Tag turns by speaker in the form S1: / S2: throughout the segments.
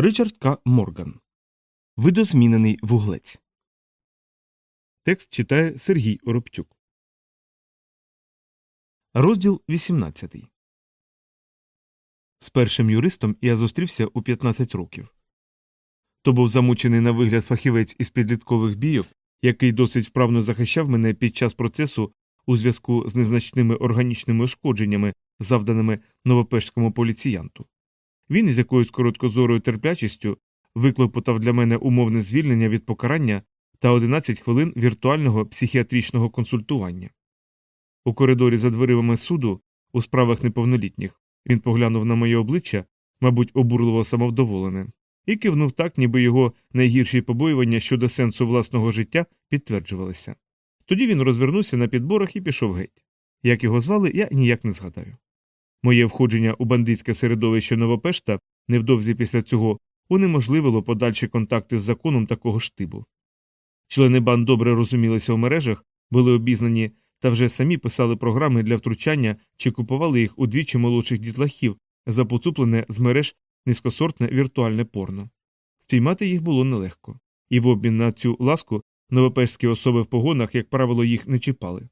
S1: Ричард К. Морган. Видозмінений вуглець. Текст читає Сергій Оробчук. Розділ 18. З першим юристом я зустрівся у 15 років. То був замучений на вигляд фахівець із підліткових бійок, який досить вправно захищав мене під час процесу у зв'язку з незначними органічними ушкодженнями, завданими новопешському поліціянту. Він із якоюсь короткозорою терплячістю виклопотав для мене умовне звільнення від покарання та 11 хвилин віртуального психіатричного консультування. У коридорі за дверима суду, у справах неповнолітніх, він поглянув на моє обличчя, мабуть, обурливо самовдоволене, і кивнув так, ніби його найгірші побоювання щодо сенсу власного життя підтверджувалися. Тоді він розвернувся на підборах і пішов геть. Як його звали, я ніяк не згадаю. Моє входження у бандитське середовище Новопешта невдовзі після цього унеможливило подальші контакти з законом такого штибу. Члени банд добре розумілися у мережах, були обізнані та вже самі писали програми для втручання чи купували їх удвічі молодших дітлахів, запоцуплене з мереж низькосортне віртуальне порно. Спіймати їх було нелегко, і в обмін на цю ласку новопешські особи в погонах, як правило, їх не чіпали.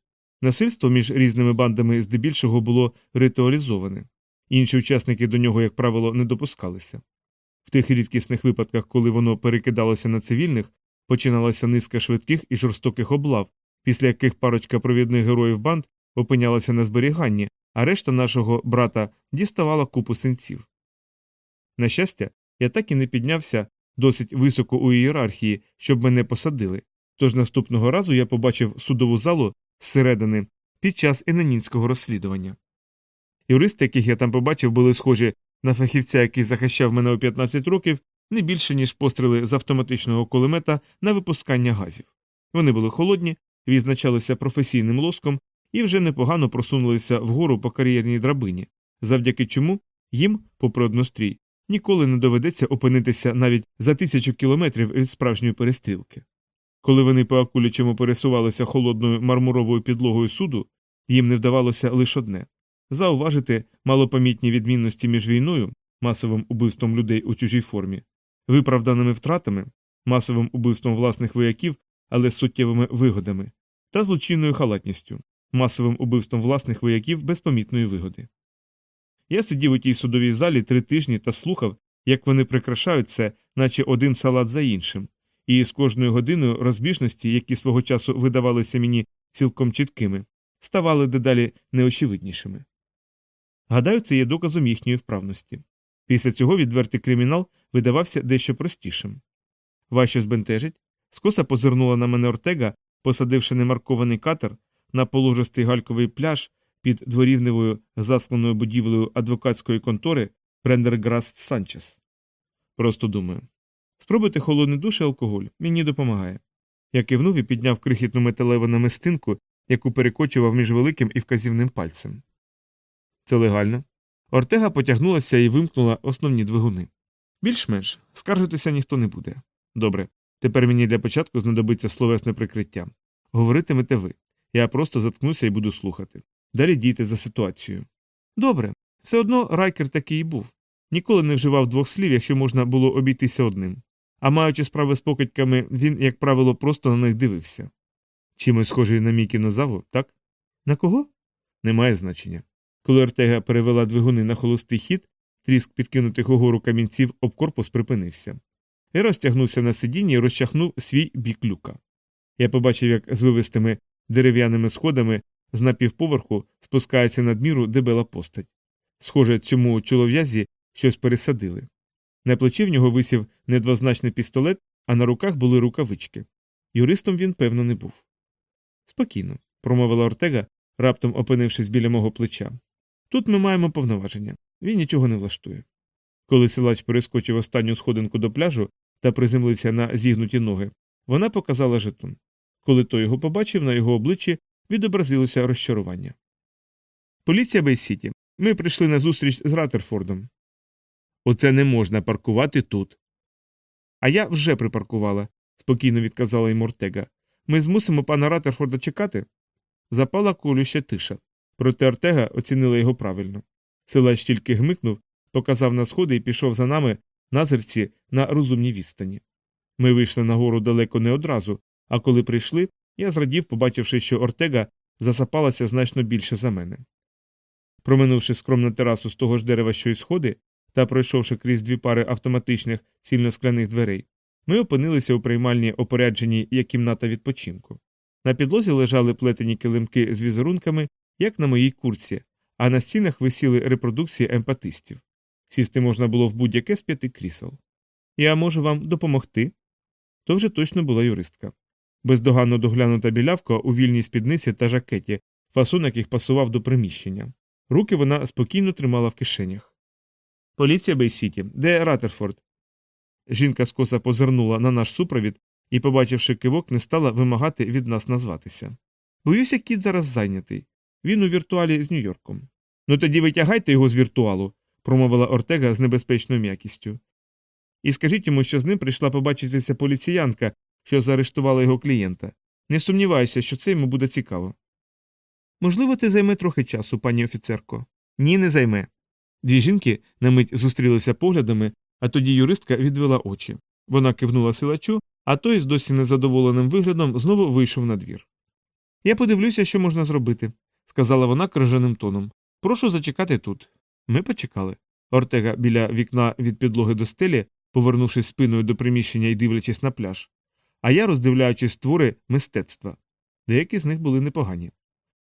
S1: Насильство між різними бандами здебільшого було ритуалізоване, інші учасники до нього, як правило, не допускалися. В тих рідкісних випадках, коли воно перекидалося на цивільних, починалася низка швидких і жорстоких облав, після яких парочка провідних героїв банд опинялася на зберіганні, а решта нашого брата діставала купу синців. На щастя, я так і не піднявся досить високо у ієрархії, щоб мене посадили, тож наступного разу я побачив судову залу зсередини під час енанінського розслідування. Юристи, яких я там побачив, були схожі на фахівця, який захищав мене у 15 років, не більше, ніж постріли з автоматичного кулемета на випускання газів. Вони були холодні, відзначалися професійним лоском і вже непогано просунулися вгору по кар'єрній драбині, завдяки чому їм, попри однострій, ніколи не доведеться опинитися навіть за тисячу кілометрів від справжньої перестрілки. Коли вони по акулячому пересувалися холодною мармуровою підлогою суду, їм не вдавалося лише одне зауважити малопомітні відмінності між війною, масовим убивством людей у чужій формі, виправданими втратами, масовим убивством власних вояків, але суттєвими вигодами, та злочинною халатністю, масовим убивством власних вояків без помітної вигоди. Я сидів у тій судовій залі три тижні та слухав, як вони прикрашають це, наче один салат за іншим, і з кожною годиною розбіжності, які свого часу видавалися мені цілком чіткими, ставали дедалі неочевиднішими. Гадаю, це є доказом їхньої вправності. Після цього відвертий кримінал видавався дещо простішим. Ваші збентежить, скоса позирнула на мене Ортега, посадивши немаркований катер на положистий гальковий пляж під дворівневою засланою будівлею адвокатської контори Прендерграст Санчес. Просто думаю. Спробуйте холодний душ і алкоголь, мені допомагає. Я кивнув і підняв крихітну металеву намистинку, яку перекочував між великим і вказівним пальцем. Це легально. Ортега потягнулася і вимкнула основні двигуни. Більш-менш скаржитися ніхто не буде. Добре, тепер мені для початку знадобиться словесне прикриття. Говоритимете ви. Я просто заткнуся і буду слухати. Далі дійте за ситуацією. Добре, все одно райкер такий і був. Ніколи не вживав двох слів, якщо можна було обійтися одним. А маючи справи з покидьками, він, як правило, просто на них дивився. Чимось схожий на мій кінозаву, так? На кого? Немає значення. Коли Ортега перевела двигуни на холостий хід, тріск підкинутих угору камінців об корпус припинився. Я розтягнувся на сидінні і розчахнув свій бік люка. Я побачив, як з вивистими дерев'яними сходами з напівповерху спускається надміру дебела постать. Схоже, цьому чолов'язі щось пересадили. На плечі в нього висів недвозначний пістолет, а на руках були рукавички. Юристом він, певно, не був. Спокійно, промовила Ортега, раптом опинившись біля мого плеча. Тут ми маємо повноваження, він нічого не влаштує. Коли силач перескочив останню сходинку до пляжу та приземлився на зігнуті ноги, вона показала жетон. Коли той його побачив, на його обличчі відобразилося розчарування. Поліція Бейсіті. Ми прийшли на зустріч з Ратерфордом. Оце не можна паркувати тут. А я вже припаркувала, спокійно відказала йому Ортега. Ми змусимо пана Ратерфорда чекати. Запала колюща тиша. Проте Ортега оцінила його правильно. Силач тільки гмикнув, показав на сходи і пішов за нами, назирці на розумній відстані. Ми вийшли на гору далеко не одразу, а коли прийшли, я зрадів, побачивши, що Ортега засапалася значно більше за мене. Проминувши скромну терасу з того ж дерева, що й сходи, та пройшовши крізь дві пари автоматичних цільноскляних дверей, ми опинилися у приймальні опорядженій як кімната відпочинку. На підлозі лежали плетені килимки з візерунками, як на моїй курці, а на стінах висіли репродукції емпатистів. Сісти можна було в будь-яке з п'яти крісел. Я можу вам допомогти. То вже точно була юристка. Бездоганно доглянута білявка у вільній спідниці та жакеті, фасон яких пасував до приміщення. Руки вона спокійно тримала в кишенях. Поліція Бейсіті, де Ратерфорд? Жінка скоса позирнула на наш супровід і, побачивши кивок, не стала вимагати від нас назватися. Боюся, кіт зараз зайнятий. Він у віртуалі з Нью-Йорком. Ну тоді витягайте його з віртуалу, промовила Ортега з небезпечною м'якістю. І скажіть йому, що з ним прийшла побачитися поліціянка, що заарештувала його клієнта. Не сумніваюся, що це йому буде цікаво. Можливо, це займе трохи часу, пані офіцерко. Ні, не займе. Дві жінки на мить зустрілися поглядами, а тоді юристка відвела очі. Вона кивнула силачу, а той з досі незадоволеним виглядом знову вийшов на двір. Я подивлюся, що можна зробити, сказала вона крижаним тоном. Прошу зачекати тут. Ми почекали. Ортега біля вікна від підлоги до стелі, повернувшись спиною до приміщення і дивлячись на пляж, а я роздивляючись твори мистецтва. Деякі з них були непогані.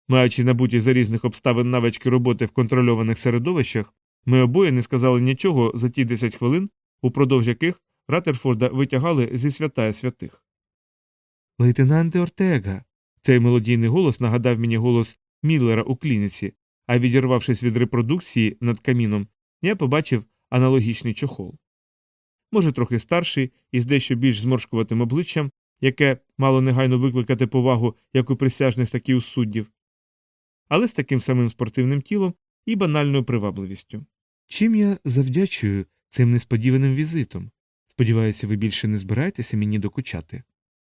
S1: Маючи набуті за різних обставин навички роботи в контрольованих середовищах, ми обоє не сказали нічого за ті 10 хвилин, упродовж яких Ратерфорда витягали зі святая святих. Лейтенанте Ортега. Цей мелодійний голос нагадав мені голос Міллера у клініці, а відірвавшись від репродукції над каміном, я побачив аналогічний чохол. Може, трохи старший і з дещо більш зморшкуватим обличчям, яке мало негайно викликати повагу як у присяжних, так і у суддів, але з таким самим спортивним тілом і банальною привабливістю. Чим я завдячую цим несподіваним візитом? Сподіваюся, ви більше не збираєтеся мені докучати.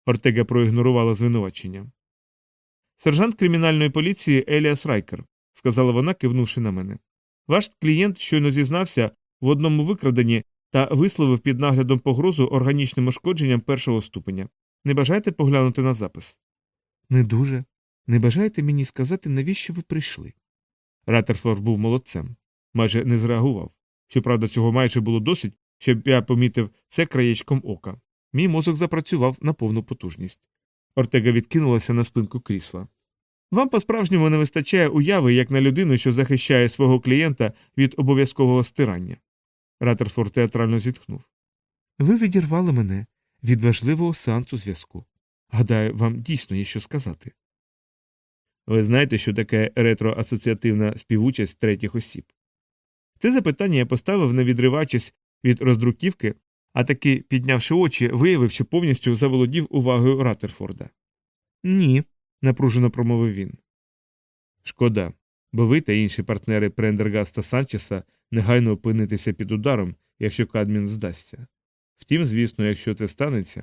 S1: Ортега проігнорувала звинувачення. Сержант кримінальної поліції Еліас Райкер, сказала вона, кивнувши на мене. Ваш клієнт щойно зізнався в одному викраденні та висловив під наглядом погрозу органічним ушкодженням першого ступеня. Не бажаєте поглянути на запис? Не дуже. Не бажаєте мені сказати, навіщо ви прийшли? Ратерфорд був молодцем, майже не зреагував. Щоправда, цього майже було досить, щоб я помітив це краєчком ока. Мій мозок запрацював на повну потужність. Ортега відкинулася на спинку крісла. Вам по справжньому не вистачає уяви як на людину, що захищає свого клієнта від обов'язкового стирання. Ратерфорд театрально зітхнув. Ви відірвали мене від важливого сеансу зв'язку. Гадаю, вам дійсно є що сказати. Ви знаєте, що таке ретроасоціативна співучасть третіх осіб? Це запитання я поставив, не відриваючись від роздруківки, а таки, піднявши очі, виявив, що повністю заволодів увагою Ратерфорда. Ні, напружено промовив він. Шкода, бо ви та інші партнери Прендергаста Санчеса негайно опинитеся під ударом, якщо Кадмін здасться. Втім, звісно, якщо це станеться.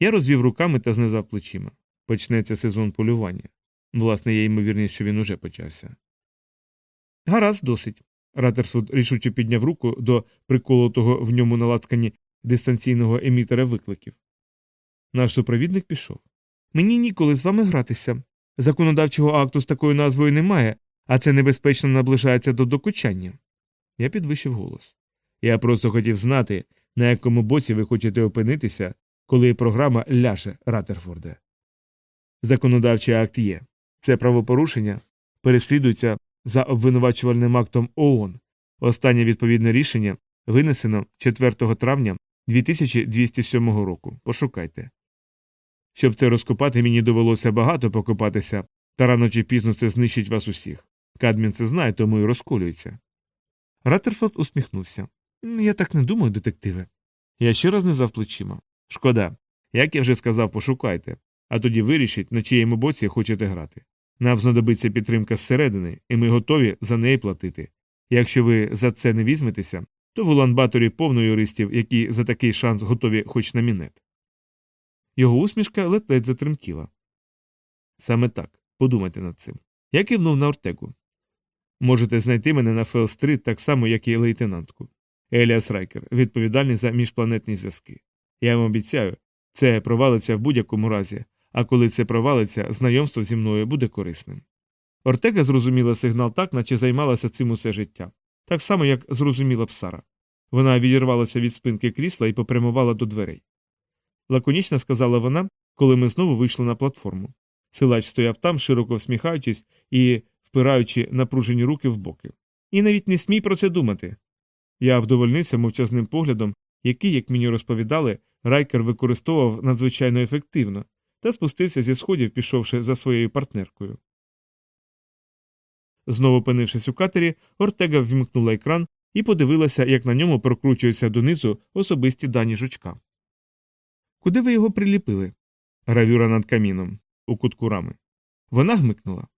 S1: Я розвів руками та знизав плечима. Почнеться сезон полювання. Власне, є ймовірність, що він уже почався. Гаразд, досить. Ратерсуд рішуче підняв руку до приколотого в ньому на лацкані дистанційного емітера викликів. Наш супровідник пішов. Мені ніколи з вами гратися. Законодавчого акту з такою назвою немає, а це небезпечно наближається до докучання. Я підвищив голос. Я просто хотів знати, на якому боці ви хочете опинитися, коли програма ляже Ратерфорде. Законодавчий акт є. Це правопорушення переслідується за обвинувачувальним актом ООН. Останнє відповідне рішення винесено 4 травня 2207 року. Пошукайте. Щоб це розкопати, мені довелося багато покопатися, та рано чи пізно це знищить вас усіх. Кадмін це знає, тому і розколюється. Раттерфорд усміхнувся. Я так не думаю, детективе. Я ще раз не зав плечима. Шкода. Як я вже сказав, пошукайте, а тоді вирішіть, на чиєму боці хочете грати. Нам знадобиться підтримка зсередини, і ми готові за неї платити. Якщо ви за це не візьметеся, то в Улан-Баторі повно юристів, які за такий шанс готові хоч на мінет. Його усмішка ледь-ледь затремтіла. Саме так, подумайте над цим. Я кивнув на Ортегу. Можете знайти мене на Фелл-стрит так само, як і лейтенантку. Еліас Райкер, відповідальний за міжпланетні зв'язки. Я вам обіцяю, це провалиться в будь-якому разі, а коли це провалиться, знайомство зі мною буде корисним. Ортега зрозуміла сигнал так, наче займалася цим усе життя, так само, як зрозуміла б Сара. Вона відірвалася від спинки крісла і попрямувала до дверей. Лаконічно сказала вона, коли ми знову вийшли на платформу. Силач стояв там, широко всміхаючись і впираючи напружені руки в боки. І навіть не смій про це думати. Я вдовольнився мовчазним поглядом, який, як мені розповідали, райкер використовував надзвичайно ефективно, та спустився зі сходів, пішовши за своєю партнеркою. Знову опинившись у катері, Ортега ввімкнула екран і подивилася, як на ньому прокручуються донизу особисті дані жучка. Куди ви його приліпили? Гравюра над каміном, у кутку рами. Вона гмикнула.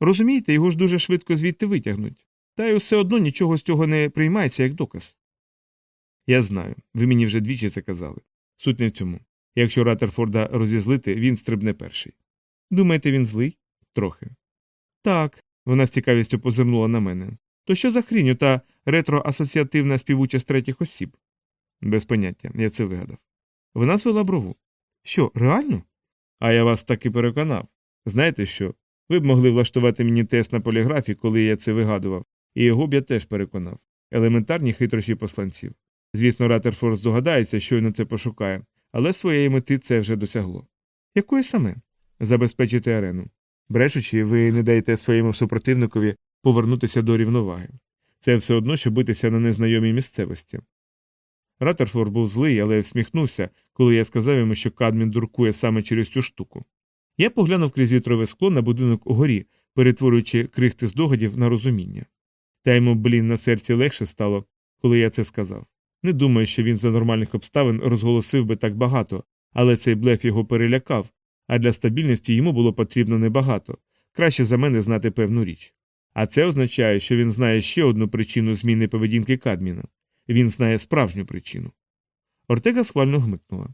S1: Розумієте, його ж дуже швидко звідти витягнуть, та й все одно нічого з цього не приймається як доказ. Я знаю, ви мені вже двічі це казали. Суть не в цьому. Якщо Ратерфорда розізлити, він стрибне перший. Думаєте, він злий? Трохи. Так. Вона з цікавістю позирнула на мене. То що за хрінь та ретроасоціативна співучасть третіх осіб? Без поняття, я це вигадав. Вона звела брову. Що, реально? А я вас таки переконав. Знаєте що? Ви б могли влаштувати мені тест на поліграфі, коли я це вигадував, і його б я теж переконав. Елементарні хитрощі посланців. Звісно, Ратерфорд здогадається, щойно це пошукає, але своєї мети це вже досягло. Якої саме? Забезпечити арену. Брешучи, ви не даєте своєму супротивникові повернутися до рівноваги. Це все одно, що битися на незнайомій місцевості. Ратерфорд був злий, але всміхнувся, коли я сказав йому, що Кадмін дуркує саме через цю штуку. Я поглянув крізь вітрове скло на будинок угорі, перетворюючи крихти здогадів на розуміння. Та йому, блін, на серці легше стало, коли я це сказав. Не думаю, що він за нормальних обставин розголосив би так багато, але цей блеф його перелякав, а для стабільності йому було потрібно небагато краще за мене знати певну річ. А це означає, що він знає ще одну причину зміни поведінки Кадміна він знає справжню причину. Ортега схвально гмикнула.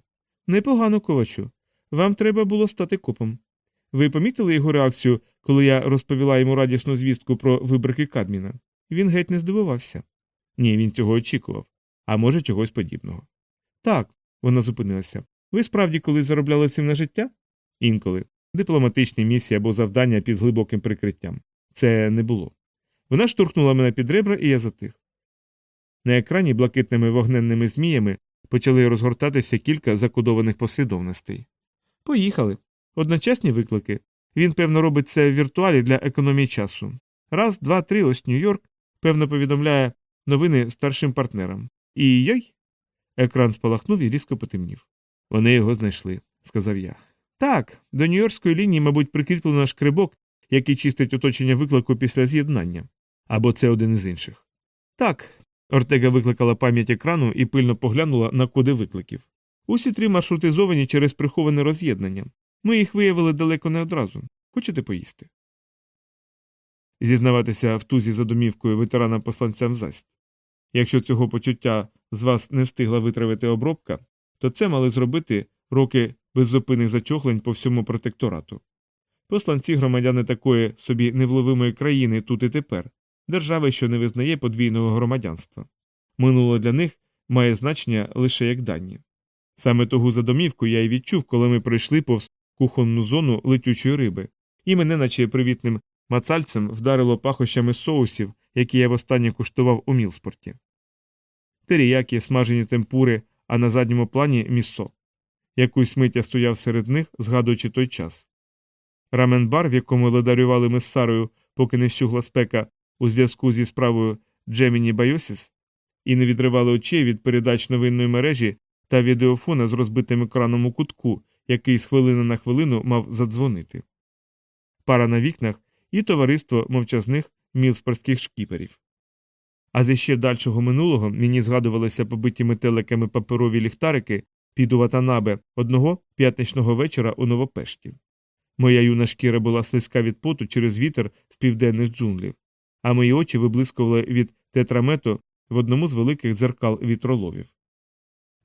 S1: Непогано, ковачу. Вам треба було стати копом. Ви помітили його реакцію, коли я розповіла йому радісну звістку про вибрики Кадміна? Він геть не здивувався. Ні, він цього очікував, а може, чогось подібного. Так, вона зупинилася. Ви справді коли заробляли цим на життя? Інколи. Дипломатичні місії або завдання під глибоким прикриттям. Це не було. Вона штурхнула мене під ребра, і я затих. На екрані блакитними вогненними зміями почали розгортатися кілька закодованих послідовностей. Поїхали. Одночасні виклики. Він, певно, робить це в віртуалі для економії часу. Раз, два, три, ось Нью-Йорк, певно, повідомляє новини старшим партнерам. І йой. Екран спалахнув і різко потемнів. Вони його знайшли, сказав я. Так, до Нью-Йоркської лінії, мабуть, прикріплено шкребок, який чистить оточення виклику після з'єднання. Або це один із інших. Так. Ортега викликала пам'ять екрану і пильно поглянула на коди викликів. Усі три маршрутизовані через приховане роз'єднання. Ми їх виявили далеко не одразу. Хочете поїсти? Зізнаватися в тузі за домівкою ветеранам посланцям засть. Якщо цього почуття з вас не встигла витравити обробка, то це мали зробити роки беззупинних зачохлень по всьому протекторату. Посланці громадяни такої собі невловимої країни тут і тепер, держави, що не визнає подвійного громадянства. Минуло для них має значення лише як дані. Саме того за домівку я й відчув, коли ми пройшли повз кухонну зону летючої риби, і мене, наче привітним мацальцем, вдарило пахощами соусів, які я востаннє куштував у мілспорті. Теріякі, смажені темпури, а на задньому плані місо. Якусь мить я стояв серед них, згадуючи той час. Рамен-бар, в якому ледарювали ми поки не щугла спека у зв'язку зі справою Джеміні Байосіс, і не відривали очей від передач новинної мережі та відеофона з розбитим екраном у кутку, який з хвилини на хвилину мав задзвонити. Пара на вікнах і товариство мовчазних мілспорських шкіперів. А з іще дальшого минулого мені згадувалися побиті метеликами паперові ліхтарики під Ватанабе одного п'ятничного вечора у Новопешті. Моя юна шкіра була слизька від поту через вітер з південних джунглів, а мої очі виблискували від тетрамету в одному з великих дзеркал вітроловів.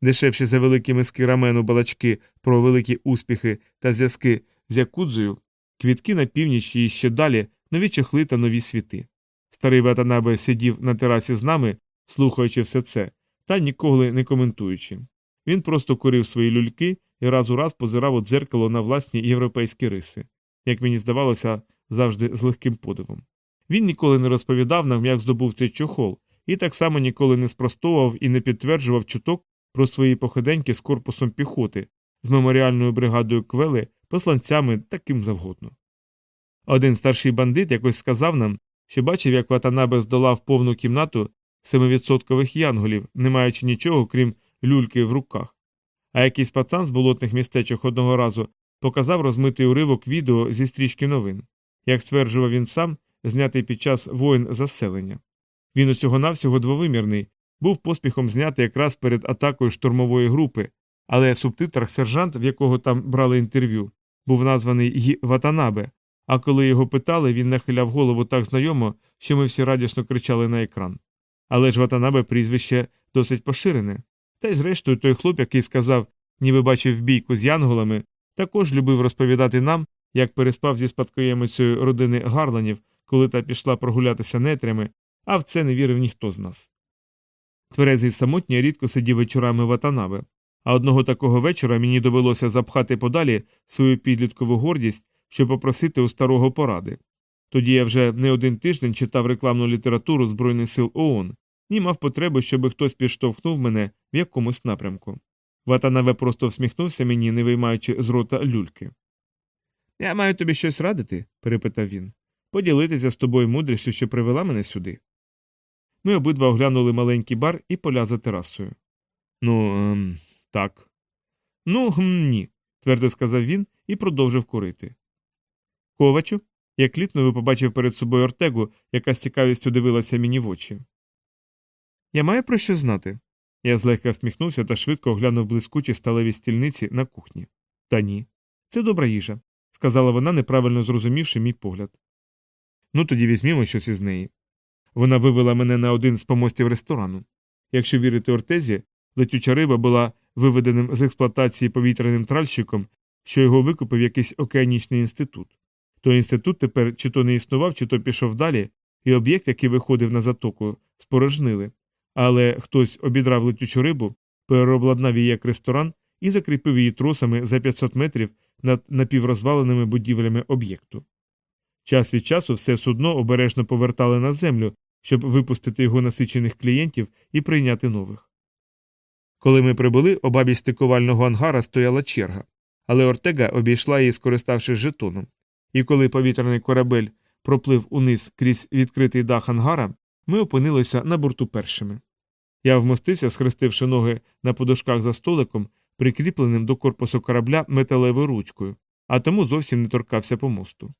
S1: Дешевші за великі миски рамену балачки про великі успіхи та зв'язки з Якудзою, квітки на північ і ще далі нові чохли та нові світи. Старий Ватанабе сидів на терасі з нами, слухаючи все це, та ніколи не коментуючи. Він просто курив свої люльки і раз у раз позирав у дзеркало на власні європейські риси, як мені здавалося, завжди з легким подивом. Він ніколи не розповідав нам, як здобув цей чохол, і так само ніколи не спростовував і не підтверджував чуток про свої походеньки з корпусом піхоти, з меморіальною бригадою Квели, посланцями таким завгодно. Один старший бандит якось сказав нам, що бачив, як Ватанабе здолав повну кімнату семивідсоткових янголів, не маючи нічого, крім люльки в руках. А якийсь пацан з болотних містечок одного разу показав розмитий уривок відео зі стрічки новин, як стверджував він сам, знятий під час воїн заселення. Він усього навсього двовимірний, був поспіхом знятий якраз перед атакою штурмової групи, але в субтитрах сержант, в якого там брали інтерв'ю, був названий Ватанабе, а коли його питали, він нахиляв голову так знайомо, що ми всі радісно кричали на екран. Але ж Ватанабе прізвище досить поширене. Та й зрештою той хлоп, який сказав, ніби бачив бійку з янголами, також любив розповідати нам, як переспав зі спадкоємицею родини Гарланів, коли та пішла прогулятися нетрями, а в це не вірив ніхто з нас. Тверезий самотній рідко сидів вечорами в Атанабе, а одного такого вечора мені довелося запхати подалі свою підліткову гордість, щоб попросити у старого поради. Тоді я вже не один тиждень читав рекламну літературу Збройних сил ООН і мав потребу, щоб хтось підштовхнув мене в якомусь напрямку. Ватанаве просто всміхнувся мені, не виймаючи з рота люльки. Я маю тобі щось радити? перепитав він. Поділитися з тобою мудрістю, що привела мене сюди. Ми обидва оглянули маленький бар і поля за терасою. Ну, ем, так. Ну, гм, ні, твердо сказав він і продовжив курити. Ковачу, як літно побачив перед собою Ортегу, яка з цікавістю дивилася мені в очі. Я маю про що знати. Я злегка всміхнувся та швидко оглянув блискучі сталеві стільниці на кухні. Та ні. Це добра їжа, сказала вона, неправильно зрозумівши мій погляд. Ну тоді візьмімо щось із неї. Вона вивела мене на один з помостів ресторану. Якщо вірити Ортезі, летюча риба була виведеним з експлуатації повітряним тральщиком, що його викупив якийсь океанічний інститут. Той інститут тепер чи то не існував, чи то пішов далі, і об'єкт, який виходив на затоку, спорожнили. Але хтось обідрав летючу рибу, переобладнав її як ресторан і закріпив її тросами за 500 метрів над напіврозваленими будівлями об'єкту. Час від часу все судно обережно повертали на землю, щоб випустити його насичених клієнтів і прийняти нових. Коли ми прибули, обабіч стикувального ангара стояла черга, але Ортега обійшла її, скориставшись жетоном, і коли повітряний корабель проплив униз крізь відкритий дах ангара, ми опинилися на борту першими. Я вмостився, схрестивши ноги на подушках за столиком, прикріпленим до корпусу корабля металевою ручкою, а тому зовсім не торкався по мосту.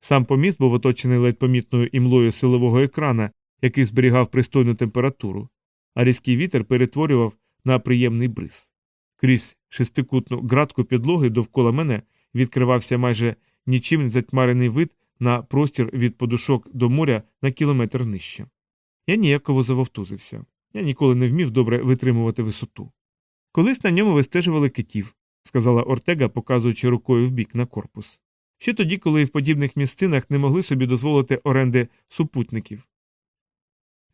S1: Сам поміст був оточений ледь помітною імлою силового екрана, який зберігав пристойну температуру, а різкий вітер перетворював на приємний бриз. Крізь шестикутну градку підлоги довкола мене відкривався майже нічим не затьмарений вид на простір від подушок до моря на кілометр нижче. Я ніяково завовтузився. Я ніколи не вмів добре витримувати висоту. Колись на ньому вистежували китів, сказала Ортега, показуючи рукою в бік на корпус. Ще тоді, коли в подібних місцинах не могли собі дозволити оренди супутників.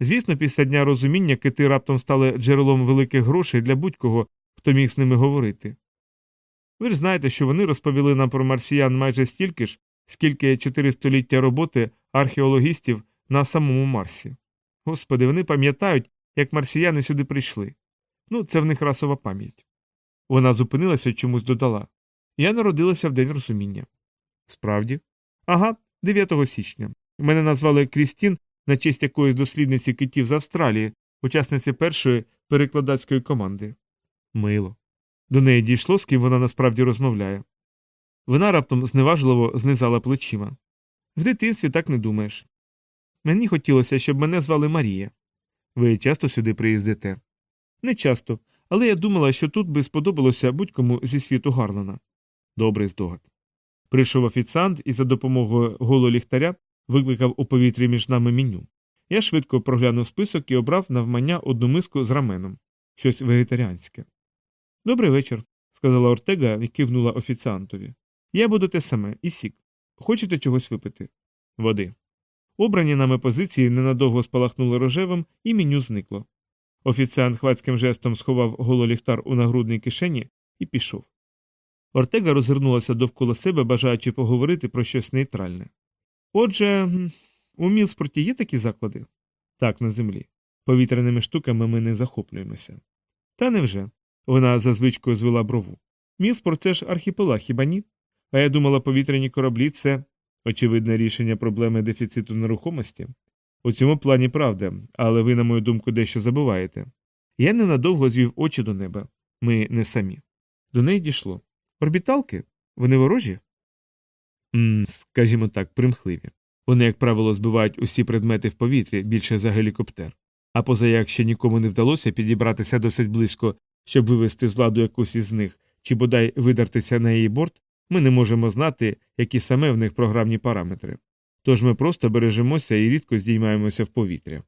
S1: Звісно, після дня розуміння кити раптом стали джерелом великих грошей для будь-кого, хто міг з ними говорити. Ви ж знаєте, що вони розповіли нам про марсіян майже стільки ж, скільки чотири століття роботи археологістів на самому Марсі. Господи, вони пам'ятають, як марсіяни сюди прийшли. Ну, це в них расова пам'ять. Вона зупинилася і чомусь додала. Я народилася в день розуміння. Справді? Ага, 9 січня. Мене назвали Крістін на честь якоїсь дослідниці китів з Австралії, учасниці першої перекладацької команди. Мило. До неї дійшло, з ким вона насправді розмовляє. Вона раптом зневажливо знизала плечима. В дитинстві так не думаєш. Мені хотілося, щоб мене звали Марія. Ви часто сюди приїздите? Не часто, але я думала, що тут би сподобалося будь-кому зі світу Гарлана. Добрий здогад. Прийшов офіціант і за допомогою гололіхтаря викликав у повітрі між нами меню. Я швидко проглянув список і обрав навмання одну миску з раменом, щось вегетаріанське. Добрий вечір, сказала Ортега і кивнула офіціантові. Я буду те саме, і сік. Хочете чогось випити? Води. Обрані нами позиції ненадовго спалахнули рожевим, і меню зникло. Офіціант хвацьким жестом сховав гололіхтар у нагрудній кишені і пішов. Ортега розвернулася довкола себе, бажаючи поговорити про щось нейтральне. Отже, у Мілспорті є такі заклади? Так, на землі. Повітряними штуками ми не захоплюємося. Та невже? Вона за звичкою звела брову. Мілспорт це ж архіпелаг, хіба ні? А я думала, повітряні кораблі це очевидне рішення проблеми дефіциту нерухомості. У цьому плані правда, але ви, на мою думку, дещо забуваєте. Я ненадовго звів очі до неба. Ми не самі. До неї дійшло. Орбіталки? Вони ворожі? Ммм, скажімо так, примхливі. Вони, як правило, збивають усі предмети в повітрі більше за гелікоптер. А поза як ще нікому не вдалося підібратися досить близько, щоб вивести з ладу якусь із них, чи бодай видертися на її борт, ми не можемо знати, які саме в них програмні параметри. Тож ми просто бережемося і рідко здіймаємося в повітря.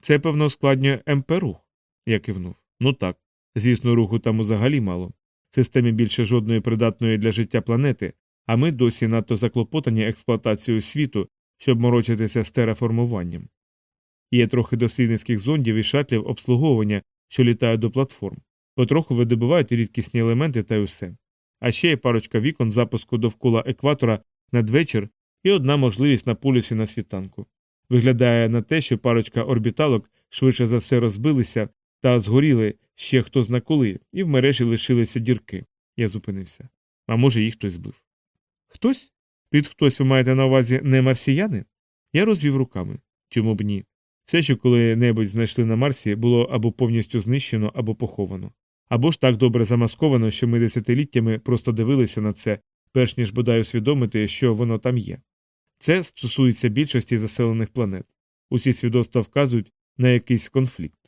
S1: Це, певно, ускладнює МП-рух, я кивнув. Ну так. Звісно, руху там взагалі мало. В системі більше жодної придатної для життя планети, а ми досі надто заклопотані експлуатацією світу, щоб морочитися з тераформуванням. Є трохи дослідницьких зондів і шатлів обслуговування, що літають до платформ, потроху видобувають рідкісні елементи та й усе. А ще є парочка вікон запуску довкола екватора надвечір і одна можливість на полюсі на світанку. Виглядає на те, що парочка орбіталок швидше за все розбилися та згоріли ще хто зна коли, і в мережі лишилися дірки. Я зупинився. А може, їх хтось збив. Хтось? Під хтось ви маєте на увазі не марсіяни? Я розвів руками. Чому б ні? Все, що коли-небудь знайшли на Марсі, було або повністю знищено, або поховано. Або ж так добре замасковано, що ми десятиліттями просто дивилися на це, перш ніж бодай усвідомити, що воно там є. Це стосується більшості заселених планет. Усі свідоцтва вказують на якийсь конфлікт.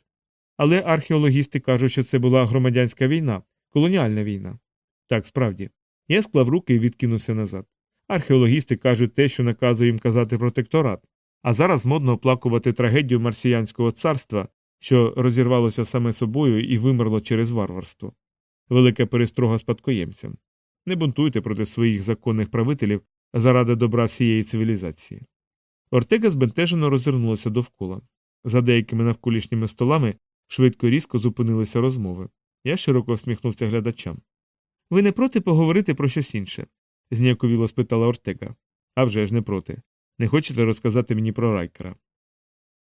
S1: Але археологісти кажуть, що це була громадянська війна, колоніальна війна. Так, справді. Я склав руки і відкинувся назад. Археологісти кажуть те, що наказує їм казати протекторат, а зараз модно оплакувати трагедію марсіянського царства, що розірвалося саме собою і вимерло через варварство. Велика перестрога спадкоємцям. Не бунтуйте проти своїх законних правителів заради добра всієї цивілізації. Ортега збентежено розвернулася довкола. За деякими навколишніми столами швидко різко зупинилися розмови. Я широко всміхнувся глядачам. Ви не проти поговорити про щось інше? зніяковіло спитала Ортега. «А вже ж не проти. Не хочете розказати мені про райкера?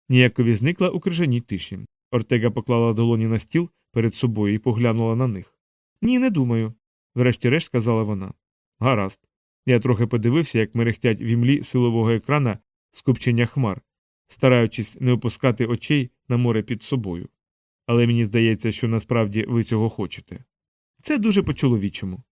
S1: Ніякові зникла у крижаній тиші. Ортега поклала долоні на стіл перед собою і поглянула на них. Ні, не думаю, врешті-решт сказала вона. Гаразд. Я трохи подивився, як мерехтять в імлі силового екрана скупчення хмар, стараючись не опускати очей на море під собою. Але мені здається, що насправді ви цього хочете. Це дуже по-чоловічому.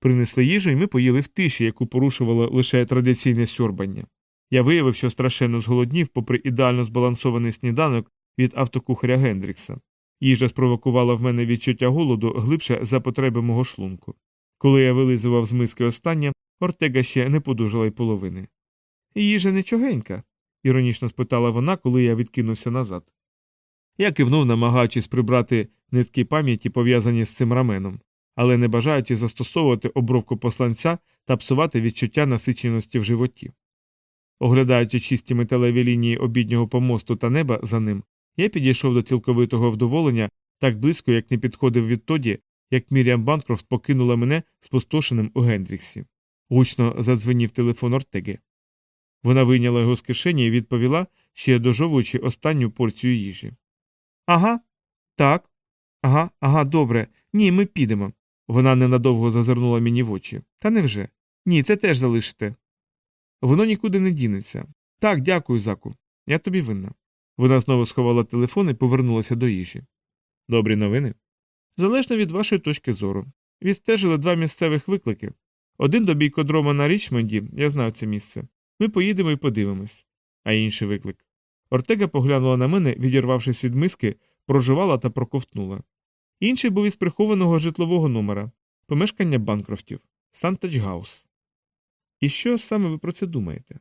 S1: Принесли їжу, і ми поїли в тиші, яку порушувало лише традиційне сьорбання. Я виявив, що страшенно зголоднів, попри ідеально збалансований сніданок від автокухаря Гендрікса. Їжа спровокувала в мене відчуття голоду глибше за потреби мого шлунку. Коли я вилизував з миски останнє, Ортега ще не подужала й половини. Їжа нічогенька, іронічно спитала вона, коли я відкинувся назад. Я кивнув, намагаючись прибрати нитки пам'яті, пов'язані з цим раменом, але не бажаючи застосовувати обробку посланця та псувати відчуття насиченості в животі. Оглядаючи чисті металеві лінії обіднього помосту та неба за ним, я підійшов до цілковитого вдоволення так близько, як не підходив відтоді, як Міріам Банкрофт покинула мене спустошеним у Гендріксі. Гучно задзвенів телефон Ортеги. Вона вийняла його з кишені і відповіла, ще дожовуючи останню порцію їжі. Ага, так. Ага, ага, добре. Ні, ми підемо. Вона ненадовго зазирнула мені в очі. Та невже? Ні, це теж залишите. Воно нікуди не дінеться. Так, дякую, заку. Я тобі винна. Вона знову сховала телефон і повернулася до їжі. Добрі новини. Залежно від вашої точки зору. Відстежили два місцевих виклики. Один до бійкодрома на Річмонді, я знаю це місце. Ми поїдемо і подивимось. А інший виклик. Ортега поглянула на мене, відірвавшись від миски, проживала та проковтнула. Інший був із прихованого житлового номера помешкання Банкрофтів Сантач Гаус. І що саме ви про це думаєте?